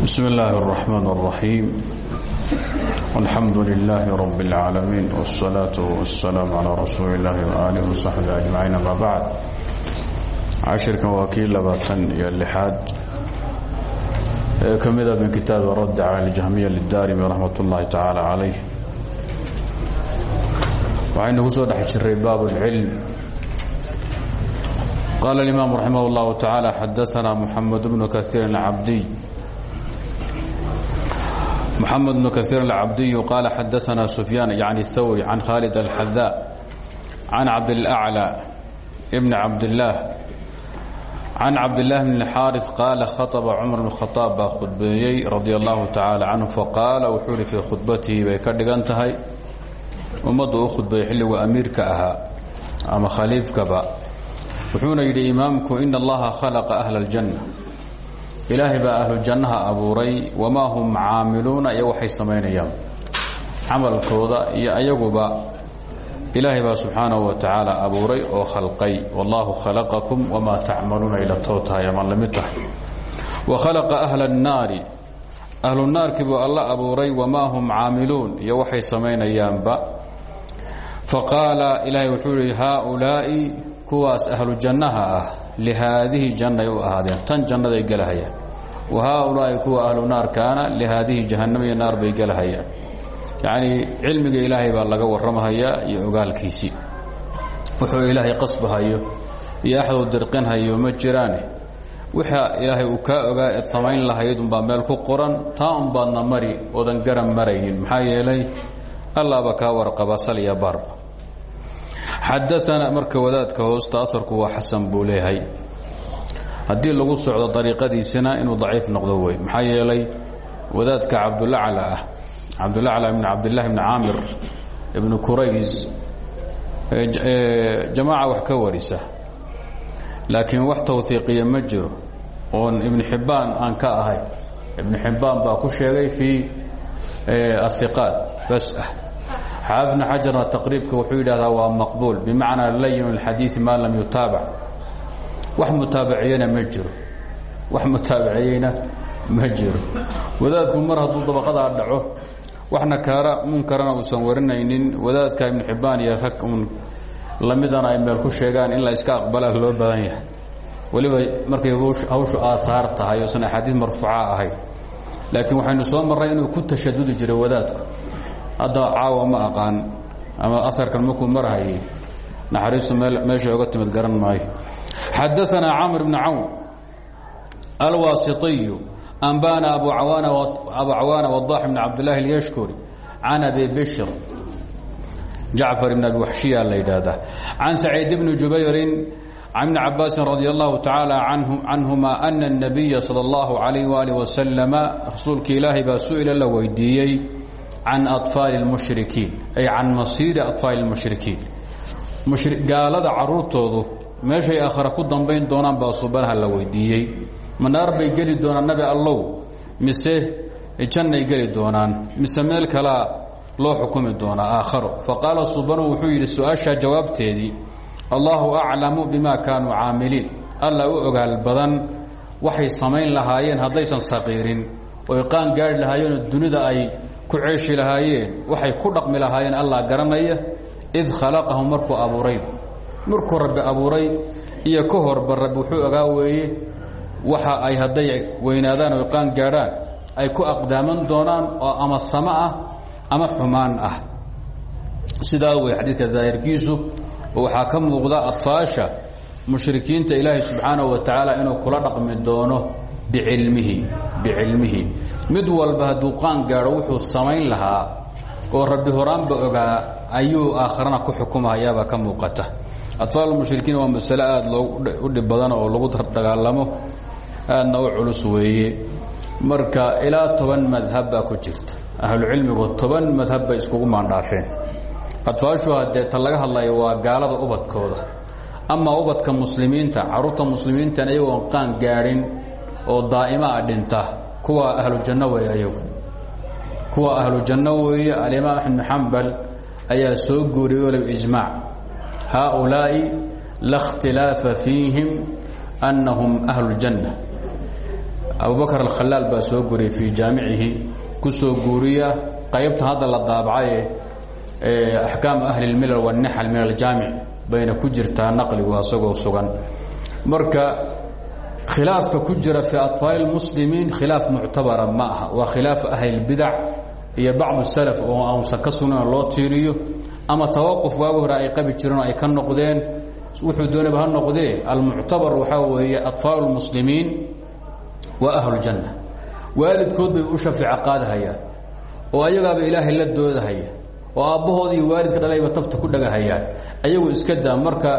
بسم الله الرحمن الرحيم الحمد لله رب العالمين والصلاة والسلام على رسول الله وآله وصحبه أجمعين أما بعد cashirkan waa kii labaatan iyo lixaad ee ka mida min kitaabi radd cala اljahmiya lidaarimi raxmat ullaahi tacaala calayh waxaynu ku soo dhex jiray baab اlcilm qaala اlimaamu raximah اllahu tacaala xadaanaa muxamed bnu kaiir cabdiy محمد بن كثير العبدي قال حدثنا سفيان يعني الثوري عن خالد الحذاء عن عبد الأعلى ابن عبد الله عن عبد الله بن الحارث قال خطب cمر بن خطاaب baa khudbeeyey رضي الله تعالى عنه فقاaل wuxuu hi في khudbatihi bay ka dhigan tahay ummaddu u khudbeeyey xilligu amiirka ahaa ama khaliifkaba wuxuuna yidhi imaamku إن اllaha khلقa أهل الجنة ilaahay baa ahlu jannaha abuuray wamaa hum caamiluuna iyo waxay samaynayaan camalkooda iyo ayaguba ilaahay baa subxaanahu wa tacaala abuuray oo khalqay. Wallaahu khalaqakum wamaa tacmaluuna ila too tahay ama la mid tahay. Wa khalaqa ahla annaari ahlu naarkii buu alla abuuray wamaa hum caamiluun iyo waxay samaynayaanba. Faqaala ilaahay wuxuu yihi haaulaa'i kuwaas ahlu jannaha ah lihaadihi jannay u tan jannaday gelahayaan wa haaulaa'i kuwa ahlu naarkaana lihaadihi jahannam iyo naar bay gelahayaan yacnii cilmiga ilaahay baa laga warramahayaa iyo ogaalkiisii. Wuxuu ilaahay qasbahayo iyo axduu dirqinhayo ma jiraane. Waxa ilaahay uu kaa ogaa eed samayn lahayd unbaa meel ku qoran taa unbaadna mari oodan garan maraynin. Maxaa yeelay allaaba kaa warqaba saliya baarba. Xadaana marka wadaadka hoosta aarku waa xasan buu leeyahay haddii lagu socdo dariiqadiisina inuu daciif noqdo wey maxaa yeelay wadaadka cabdulacla ah cabdulacla ibn cabdillahi ibni caamir ibnu qurays jamaaca wax ka warisa. Laakiin wax tawhiiqiya ma jiro oon ibnu xibbaan aan ka ahayn ibnu xibbaan baa ku sheegay fii ahiqaat bas ah. Xaafidna xajarna taqriibka wuxuu yidhahdaa waa maqbuul bimacnaa layin اlxadiiثi maa lam yutaabac wax mutaabaciyena ma jiro. Wax mutaabaciyeyna ma jiro. Wadaadku mar hadduu dabaqadaa dhaco wax nakaara munkarana uusan warinaynin. Wadaadka ibnu xibbaan iyo rag lamidana ay meel ku sheegaan in la iska aqbalaa loo badan yahay. Weliba markay hawshu aahaar tahay oosan axaadiis marfuuca ahayn. Laakiin waxaynu soo marray inuu ku tashadudi jiray wadaadku. Hadda caawa ma aqaan ama aarkan markuu marhayay naxariistu meesha oga timid garan maayo xadaanaa camr bn cawn alwaasiطiyu anbana abu cawaana wadax bn cabdlahi اlyashkuri can abi bishr jacfar bn abi waxshiya la yidhaahdaa can saciid bni jubayrin can bni cabaasin radi allahu tacaala canhuma ana الnabiya salى اllahu alayh waalih wasalama rasuulka ilaahay baa su-ila la weydiiyey can aطfaali اlmushrikiin ay can masiiri aطfaali اlmushrikiin gaalada caruurtoodu meeshay aakhare ku dambayn doonaan baa subanaha la weydiiyey. Manaar bay geli doonaan nabi allow mise jannay geli doonaan mise meel kalaa loo xukumi doonaa aakharo. Faqaala subanu wuxuu yidhi su'aashaa jawaabteedii allahu aclamu bima kaanuu caamiliin. Alla u ogaal badan waxay samayn lahaayeen haddaysan saqiirin oy qaan gaari lahaayeenoo dunida ay ku ceeshi lahaayeen waxay ku dhaqmi lahaayeen allah garanaya id khalaqahum markuu abuuray markuu rabbi abuuray iyo ka horba rabbi wuxuu ogaa weeye waxa ay hadday weynaadaan oy qaan gaadhaan ay ku aqdaaman doonaan oo ama samo ah ama xumaan ah. Sidaa wey xadiidka daahirkiisu waxaa ka muuqda adfaasha mushrikiinta ilaahay subxaanahu wa tacaala inuu kula dhaqmi doono bicilmihi bicilmihi. Mid walba hadduu qaan wuxuu samayn lahaa oo rabbi horaanba ogaa ayuu aakharana ku xukumahayaabaa ka muuqata. Atfaal mushrikiin waa masale loogu u dhib badan oo lagu dagaalamo aadna u culus weeye. Marka ilaa toban madhab baa ku jirta. Ahlucilmigu toban madhab bay iskugu maandhaafeen. Atfaashu haddee ta laga hadlayo waa gaalada ubadkooda. Amaa ubadka muslimiinta carruurta muslimiintan iyagoon qaan gaadhin oo daa'ima a dhinta kuwa ahlu janno weeye ayagu kuwa ahlu janno weeye alimaam axmed bn xambal ayaa soo guuriyey walow ijmaac haaulaa'i la اkhtilaafa fiihim annahum ahlu اljanna abubakr alkhalaal baa soo guriyay fii jaamicihi ku soo guuriya qaybta hadda la daabacaye axkaamu ahli اlmilal wاnnaxal min aljaamic bayna ku jirtaa naqligu asagoo sugan marka khilaafka ku jira fii aطfaal اmuslimiin khilaaf muctabara ma aha waa khilaaf ahli اlbidac iyo bacdu salaf oo aanusan ka sugnana loo tiiriyo ama tawaquf waaga hore qabi jireenoo ay ka noqdeen wuxuu doonaba ha noqdee almuctabar waxaa weeye atfaalu lmuslimiin wa ahluljanna waalidkood bay u shafeeca qaadahayaan oo ayagaaba ilaahay la doodahaya oo aabbahood waalidka dhalayba tafta ku dhagahayaan ayagu iska daa. Marka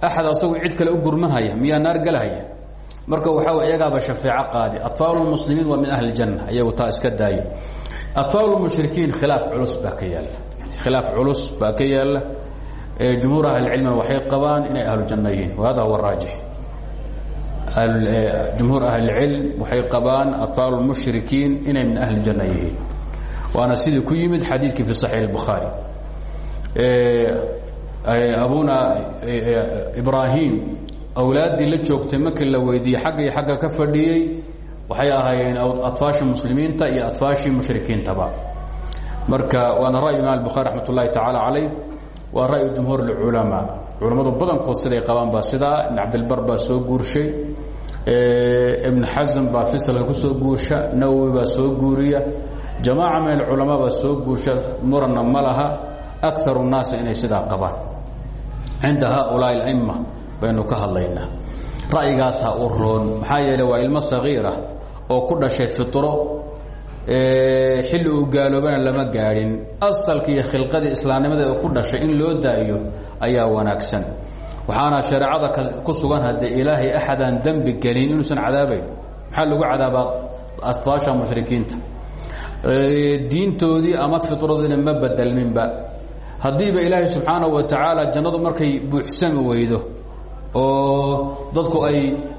axad asagu cid kale u gurmahaya miyaa naar galahaya? Marka waxaa iyagaaba shafeeco qaade atfaalu lmuslimiin waa min ahli janna ayagu taa iska daaye atbaabu lmushrikiin khilaaf culus baa ka yaalla khilaaf culus baa ka yaalla jumhuur ahlicilmina waxay qabaan inay ahlu janno yihiin wahada huwa raajix jumhuur ahlicilm waxay qabaan atbaabu lmushrikiin inay min ahli janno yihiin waana sidii ku yimid xadiidkii fi saxiix اlbukhaari abuna ibraahim awlaaddii la joogtay markii la weydiiyey xagga iyo xagga ka fadhiyey waxay ahaayeen aطfaashii muslimiinta iyo aطfaashii mushrikiintaba marka waana ra'yu imaam الbukhaari raxmat ullahi tacaala calayh waa ra'yu jumhuur اlculamaa culammadu badankood siday qabaan baa sidaa ibn cabdilbar baa soo guurshay ibn xasm baa fislka ku soo guursha nawowi baa soo guuriya jamaaca min alculamaa baa soo guursha muranna ma laha akaru الnaasi inay sidaa qabaan cinda haaulaaءi اlأma baynu ka hadlaynaa ra'yigaas ha u roon maxaa yeele waa ilmo sagiira oo ku dhashay fitro xilli uu gaaloobana lama gaadhin asalka iyo khilqadii islaamnimada ee ku dhashay in loo daayo ayaa wanaagsan. Waxaana shareecada ku sugan haddee ilaahay axadaan dembi gelin inuusan cadaabayn. Maxaa lagu cadaabaa asfaasha mushrikiinta? Diintoodii ama fitradoodina ma bedelminba. Haddiiba ilaahay subxaanahu wa tacaala jannadu markay buuxsami weydo oo dadku ay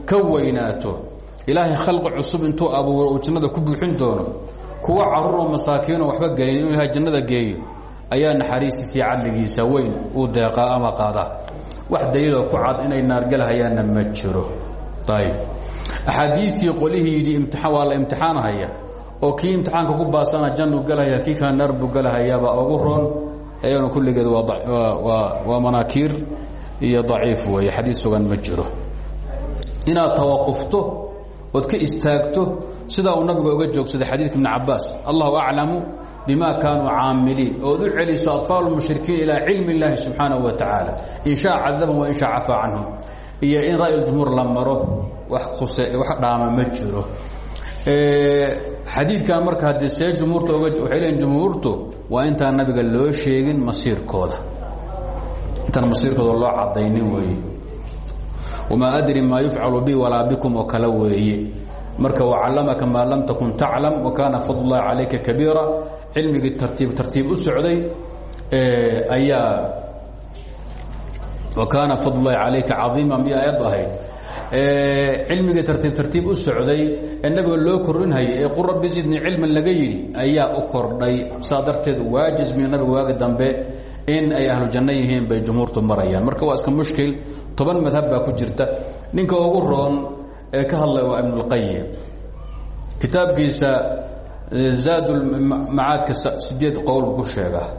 ka weynaato ilaahay khalqi cusub intuu abuuro uu jannada ku buuxin doono kuwa caruuroo masaakiinoo waxba gelin inuu ilahay jannada geeyo ayaa naxariistiisii cadligiisa weyn uu deeqaa ama qaadaa. Wax daliiloo ku cad inay naargelahayaanna ma jiro. Ayb axaadiidkii qolihii yidhi imtiaan waa la imtixaanahaya oo kii imtixaanka ku baasana jannuu gelahaya kii kale naar buu gelahayaabaa ugu roon ayagana kulligeed waa manaakiir iyo daciif weeye xadiid sugan ma jiro. Inaad tawaqufto ood ka istaagto sidaa uu nabiga oga joogsaday xadiidka ibn cabaas allahu aclamu bima kaanuu caamiliin ood u celiso aطfaal mushrikiin ilaa cilmi اllaahi subxaanaه wa tacaala in shaa cadabahum wa in shaa cafaa canhum iyo in ra'y jumhuur la maro wax khuse wax dhaama ma jiro xadiidkan marka haddii see jumhuurta oga waxay leeyiin jumhuurtu waa intaan nabiga loo sheegin masiirkooda intaan masiirkooda loo cadaynin weeye wamaa adri maa yufcalu bi walaa bikum oo kale weeye marka wacallamaka maa lam takun taclam wa kaana fadl ullahi calayka kabiira cilmigii tartiib tartiib u socday ayaa wa kaana fadl ullahi calayka caiima miya ayaddu ahayd cilmigii tartiib tartiib u socday ee nabiga loo kordhinhayay ee qur rabbi zidni cilman laga yidhi ayaa u kordhay saa darteed waajismiga nabiga waagi dambe in ay ahlu janno yihiin bay jumhuurtu marayaan marka waa iska mushkil toban madhab baa ku jirta. Ninka ugu roon ee ka hadlaya waa ibnulqayim kitaabkiisa zaadulmacaadka sideed qowl buu ku sheegaa.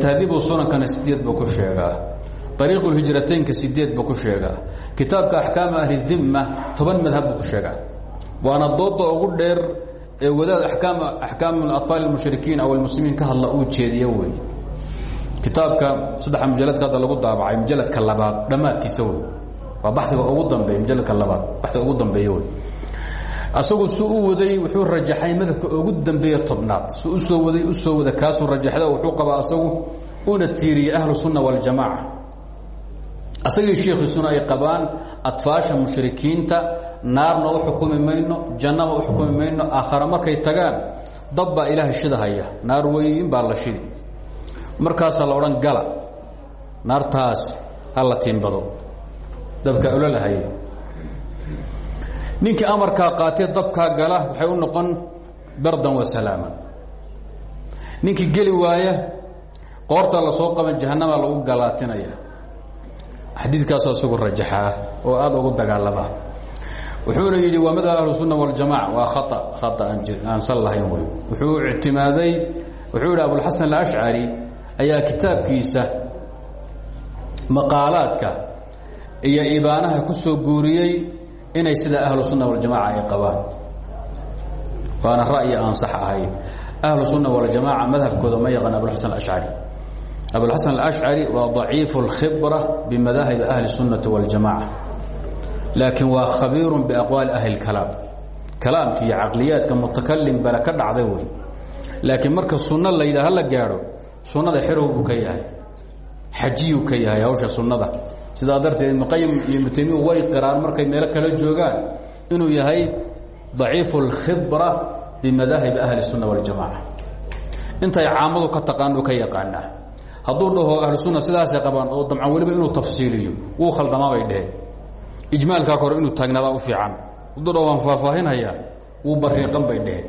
Tahdiibu sunankana sideed buu ku sheegaa. Ariiqu lhijrateynka sideed buu ku sheegaa. Kitaabka axkaama ahli dimma toban madhab ku sheegaa. Waana dooda ugu dheer ee wadaad akaam axkaam aطfaal اmushrikiin aw almuslimiin ka hadla uu jeediyo wey kitaabka saddexa mujaladka hadda lagu daabacay mujaladka labaad dhammaadkiisa wey waa baxiga ugu dambeeya mujaladka labaad baxiga ugu dambeeya wey asagu su u waday wuxuu rajaxay madhabka ugu dambeeya tobnaad. Su u soo waday u soo wada kaasuu rajaxda wuxuu qabaa asagu una tiiriyey ahlu sunna waljamaaca asagii shiikhiisuna ay qabaan adfaasha mushrikiinta naarna u xukumi mayno jannaba u xukumi mayno aakhara markay tagaan dab baa ilaahay shidahaya naar weyn baa la shidi markaasaa la odhan gala naartaas hala tiimbado dabka ololahaya ninkii amarkaa qaatee dabkaa gala waxay u noqon bardan wa salaaman. Ninkii geli waaya qoorta la soo qaban jahanama lagu galaatinaya. Xadiidkaasoo isagu rajaxaa oo aada ugu dagaalama wuxuuna yidhi waa madhab ahlu sunna waljamaca waa khaa khaa aan sal lahayn wuxuu ictimaaday wuxuu yidhi abulxasan alashcari ayaa kitaabkiisa maqaalaadka iyo ibaanaha ku soo guuriyey inay sida ahlu sunna waljamaaca ay qabaan. Waana ra'yi aan sax ahay. Ahlu sunna waljamaaca madhabkooda ma yaqaan abulxasan alashcari abulxasan alashcari waa daciifu اlkhibra bimadaahib ahli sunnati waljamaaca laakiin waa khabiiru biaqwaali ahli اlkalaam kalaamka iyo caqliyaadka mutakalim bale ka dhacday wey laakiin marka sunno laydha hala gaadho sunnada xerow buu ka yahay xajiyuu ka yahay hawsha sunnada sidaa darteed ibnu qayim iyo ibnu taymiya way qiraan markay meelo kala joogaan inuu yahay daciifu اlkhibra bimadaahib ahli الsunna waاljamaca intay caamadu ka taqaanu ka yaqaanaa hadduu dhaho ahlusunna sidaasay qabaan oo damcan weliba inuu tafsiiliyo wuu khaldamaa bay dheheen ijmaalkaa kore inuu taagnadaa u fiican hadduu dhaho waan faahfaahinhayaa wuu bariiqan bay dheheen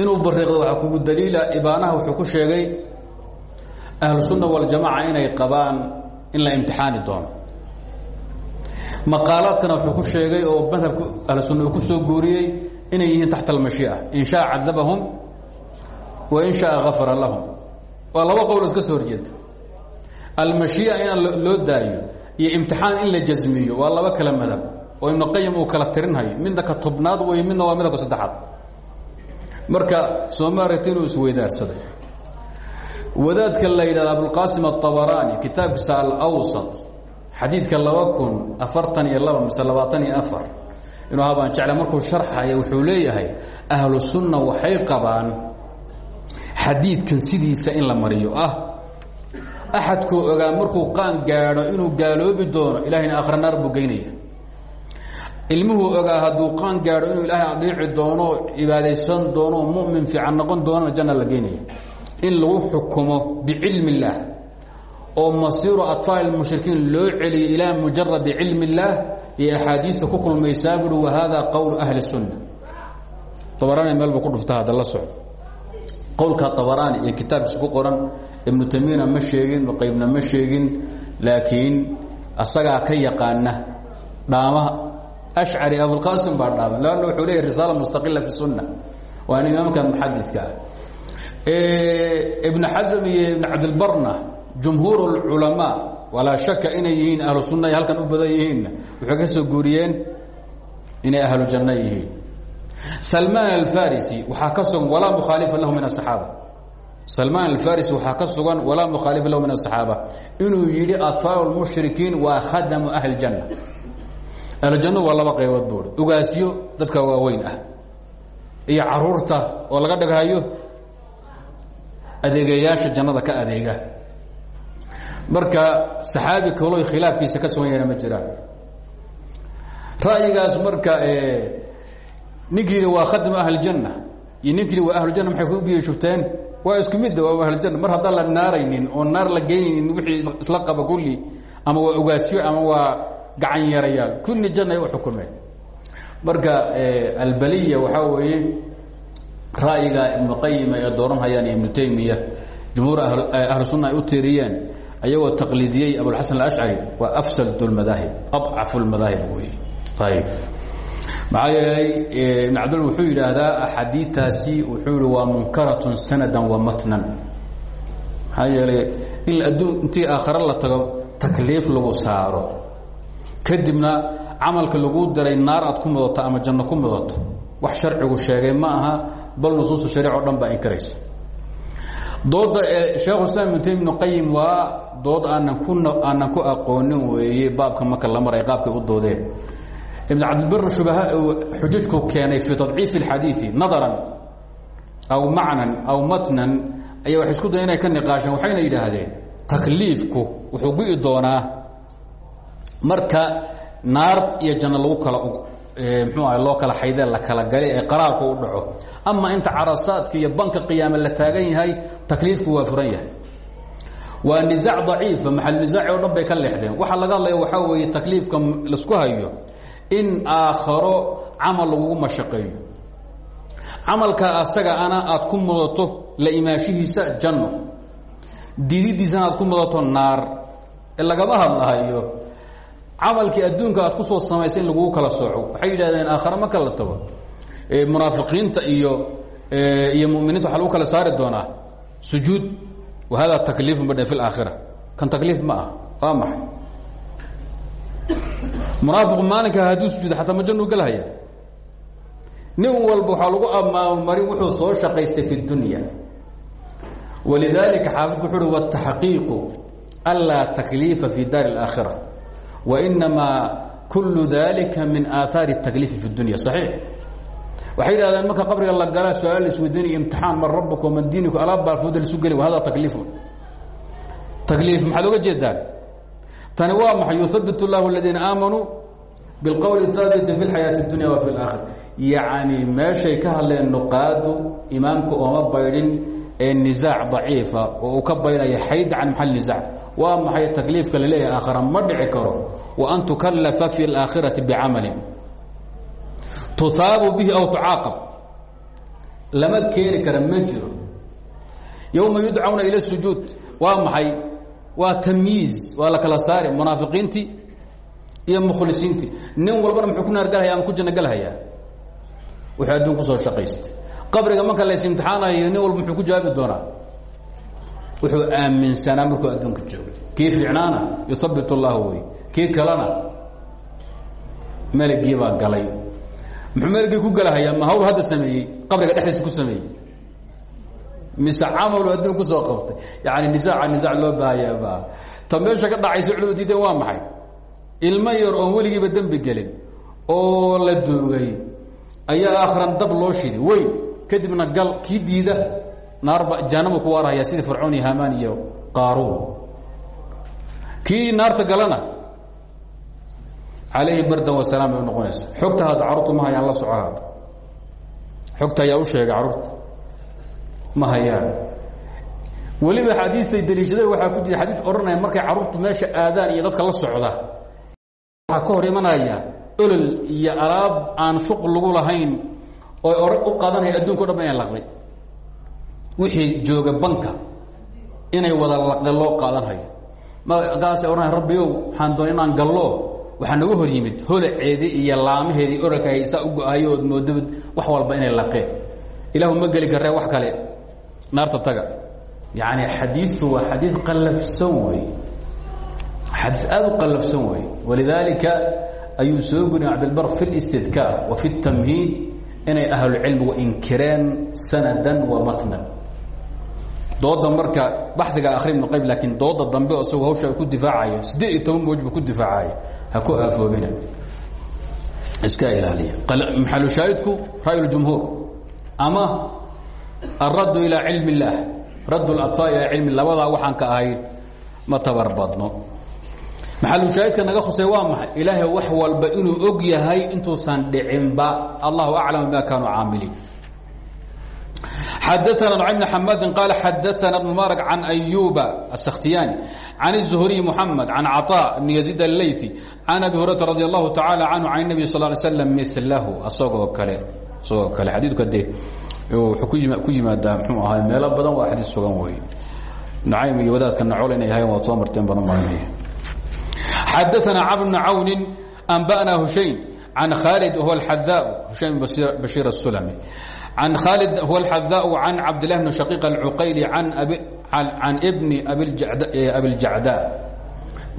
inuu bariiqdo waxaa kugu daliila ibaanaha wuxuu ku sheegay ahlusunna waljamaca inay qabaan in la imtixaani doono. Maqaalaadkana wuxuu ku sheegay oo madhabka ahlusunna uu ku soo guuriyey inay yihiin taxta almashii'a. In shaa cadabahum wa in shaaa gafara lahum. Waa qowl iska soo horjeeda. Almashii'a inaan loo daayo iyo imtixaan in la jasmiyo waa kala madab oo ibnu qayim uu kala tirinhayo midna ka tobnaad wey midna waa midabka saddexaad marka sooma aragta inuu isweydaarsaday wadaadka la yidhahda abulqaasim aلطabaraani kitaabkiisa alawsat xadiidka laba kun afartan iyo laba mise iyo afar inuu habaan jecla markuu sharxaya wuxuu leeyahay ahlu sunna waxay qabaan xadiidkan sidiisa in la mariyo. Ah axadkuu ogaa markuu qaan gaadho inuu gaaloobi doono ilahayna akhra naar buu geynaya ilmuhu ogaa hadduu qaan gaadho inuu ilaahay adeici doono cibaadaysan doono mumin fiican noqon doonana janna la in lagu xukumo bicilmi illaah oo masiiru atfaal mushrikiin loo celiyo ilaa mujaradi cilmi illaah iyo axaadiista ku kulmaysaa buui wahada qowlu ahli sunna abaraani meel ku dhufta hadda la soco qowlka abaraani iyo kitaabkiisa ku qoran ibnu tamiyana ma sheegin ibnuqaybna ma sheegin laakiin asagaa ka yaqaana dhaama ashcari abulqaasim baa dhaama lanna wuxuu leeyahy risaala mustaqila fi sunna waana imaamka muxadidka ah ibn xasm iyo ibn cabdilbarna jumhuur اculamaa walaa shaka inay yihiin ahlu sunna halkan u badan yihiinna waxay ka soo guuriyeen inay ahlu janno yihiin salmaan alfarisi waxaa ka sugan walaa mukhaalifa lahu min asaxaaba salmaan alfarisi waxaa ka sugan walaa mukhaalifa lahu min asaxaaba inuu yidhi atfaaru lmushrikiin waa khadamu ahli janna ahlujanno waa laba qaybood buui ugaasyo dadka waaweyn ah. Iyo carruurta oo laga dhaghayo adeegayaasha jannada ka adeega. Marka saxaabi kaloy khilaafkiisa ka sugan yana ma jiraan ra'yigaas marka ninkiina waa khadmu ahlijanna iyo ninkiina waa ahlujanna maxay ku biyo shubteen? Waa isku midda waa ahlujanna mar haddaan la naaraynin oo naar la geynaynin wixii isla qaba kulli ama waa ogaasyo ama waa gacan yarayaal kulli janna ay u xukumeen. Marka albaliya waxaa weeye ra'yiga ibnu qayima ee dooranhayaan ibnu taymiya jumhuur ahlu sunna ay u tiiriyeen ayagoo taqliidiyey abulxasan alashcari waa afsad lmadaahib adcafu lmadaahib wey ayb maxaa yeelay ibn cabdil wuxuu yidhaahdaa axaadiitaasi wuxuu yihi waa munkaratun sanadan wa matnan. Maxaa yeelay in adduun intii aakhare la tago takliif lagu saaro kadibna camalka lagu diray naar aad ku mudato ama janno ku mudato wax sharcigu sheegay ma aha bal nusuusta shariic o dhan baa inkaraysa. Dooda sheekhuislam ibnu taymi ibnu qayim waa dood aanan ku aanan ku aqoonin weeye baabka marka la maray qaabkay u doodeen. Ibn cabdilbir shubaha xujajku keenay fii tadciifi اlxadiiثi nadaran aw macnan aw matnan ayaa waxay isku daya inay ka niqaasheen waxayna yidhaahdeen takliifku wuxuu gu'i doonaa marka naar iyo janno lagu kala mxuu ah loo kala xaydee la kala galay ee qaraarku u dhaco. Ama inta carasaadka iyo banka qiyaame la taagan yahay takliifku waa furan yahay. Waa nisaac daciifa maxal nisaaci o dhan bay ka leexdeen. Waxaa laga hadlaya waxaa weeye takliifka la isku hayo in aakharo camal lagugu mashaqeeyo. Camalka asaga ana aad ku mudato la imaashihiisa janno. Diididiisana aad ku mudato naar. Lagama hadlahayo camalkii adduunka aad ku soo samaysay in lagugu kala sooco. Waxay yidhahdeen aakhare ma kala tago. Eh, munaafiqiinta iyo eh, iyo muminiinta waxa lagu kala saari doonaa sujuud. Wahada takliifu badhe fi laakhira kan takliif ma ah waa maxay? Munaafiqu maalinka hadduu sujuuda xataa majanu galhaya nin walba waxaa lagu amaamarin wuxuu soo shaqaystay fi dunya. Walidaalika xaafidku wuxu uhi wataxqiiqu anlaa takliifa fi daari اlaakhira wainamaa kulu dalika min aahaari الtakliifi fi اdunya صaxiix waxay yidhahdeen marka qabriga la galaa su-aal la isweydiinaya imtixaan man rabuka waman diiniku alaab baalfooda laisu geli hada takliifu takliif maxaad oga jeedaan tani waa maxay yuhabit اllahu aladiina aamanuu biاlqowli haabiti fi اlxayaaةi اdunya wa fi اlaakhira yacni meeshay ka hadleen nuqaadu imaamka ooma baydhin ee nisaac daciifa oo uu ka baydhaya xayd can maxal nisaac waa maxay takliifka la leeyahay aakhira? Ma dhici karo. Wa an tukallafa fi اlaakhirati bicamalin. Tuhaabu bihi aw tucaaqab. Lama keeni kara ma jiro. Yowma yudcawna ila sujuud. Waa maxay? Waa tamyiiz waa la kala saari munaafiqiintii iyo mukhlisiintii nin walbana muxuu ku naargalhaya ama ku janno galhayaa wuxuu adduun ku soo shaqaystay qabriga marka lays imtixaanayo nin walba muxuu ku jawaabi doonaa? Wuxuu aaminsanaa markuu adduunka joogay kii fiicnaana? Yuhabit اllahu wey. Kii kalena? Meligii baa galay. Muxuu ku galahayaa? Ma hawl hadda sameeyey? Qabriga dhexdiisa ku sameeyey. Mise camalu adduun ku soo qabtay? Yani nisaaca nisaac loo baahaya ba ta meesha ka dhacaysa culimadu diideen waa maxay? Ilmo yar oon weligiiba dembi gelin oo la duugay. Ayaa akhran dab loo shidi weyn kadibna gal kii diida naarba jahannamu ku waarhayaa sidii fircoon iyo hamaan iyo qaaruun. Kii naarta galana calayhi bardan wasalaam bay unoqonaysa xogta hadda carruurtu ma hayaan la soco hadda xogta ayaa u sheegay carruurta ma hayaan. Weliba xadiistay daliishadeen waxaa ku jira xadiid odhanaya markay carruurtu meesha aadaan iyo dadka la socda. Waxaa ka hor imanaya olol iyo alaab aan shuq lagu lahayn oo u qaadanaya adduunka o dhan ba inay laqday wixii jooga banka inay wada laqde loo qaadanhayo. Markaasay odhanaya rabbiow waxaan doon inaan gallo. Waxaa naga hor yimid. Holaceedii iyo laamaheedii oralka haysaa u go'ayo ood moodaba wax walba inay laqeen. Ilaahu ma geli karee wax kale. Naarta taga. Yacni xadiistu waa xadiid qallafsan wey. Xadiid aada u qallafsan wey. Walidaalika ayuu soo guriy cabdilbar fi اlistidkaar wa fi اtamhiid inay ahlucilmigu inkireen sanadan wa matnan dooda marka baxiga akri ibnu qayb laakiin dooda dambe isagoo hawsha ku difaacayo siddeed iyo toban mawj bu ku difaacaya ha ku aafoobina iska ilaaliya maxalushaahidku ra'y اjumhuur ama alraddu ilaa cilm اllaah radd اlaطfaal ilaa cilmi labadaa waxaan ka ahayn ma tabar badno maxalushaahidka naga khusay waa maxay ilaahay wax walba inuu og yahay intuusan dhicinba allahu aclam bima kaanuu caamiliin xadaana نعيم بن حmاdi qال xadaثna بن mارك عن أyuba السkhtiyاني عن الزهري محمد عن cطاء بن يزيد الlayثي عن أbي هuريرة رضي الله taعالى عنه عن النبي صل اه عليه وسلم miثlh asagoo kale isagoo kale xadiidka de wuxuu ku yimaadaa mxuu ahay meelo badan waa xadiid sugan wey نacaym iyo wadaadka nacol inay ahayn waad soo marteen badan marinaya xadaثna cبد بن عawn أنbأna هuشhaym عن khالد هو الxdاء هuشhaym بشير السلمي عن khالد هو الحذاء عن عبد الله بن شقيق العقيلي عن أبي عن بن أبي الجعداء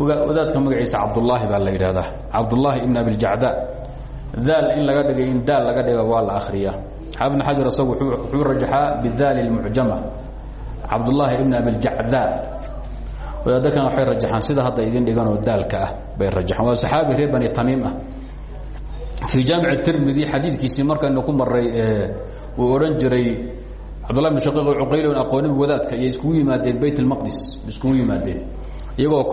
wadaadka magaciisa cabdاللahi baa la yidhahdaa cabdاللahi بن أبي الجعداء daal in laga dhigay in daal laga dhiga waa la akriya xaبن xaجر isagu wuxuu rajaxaa bdaal المعjamة cabdاللahi بن أبي wadaadkan waay rajaxaan sida hadda idin dhigan oo daalka ah bay rajaaan waa saxaabi reer bani tamiim ah. Fii jaamic tirmidi xadiidkiisii markaynu ku maray uu odhan jiray cabdullah bin shaqiiq cuqayl aqoonib wadaadka iyo iskugu yimaadeen bayt اlmaqdis iskugu yimaadeen iyagoo